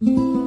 you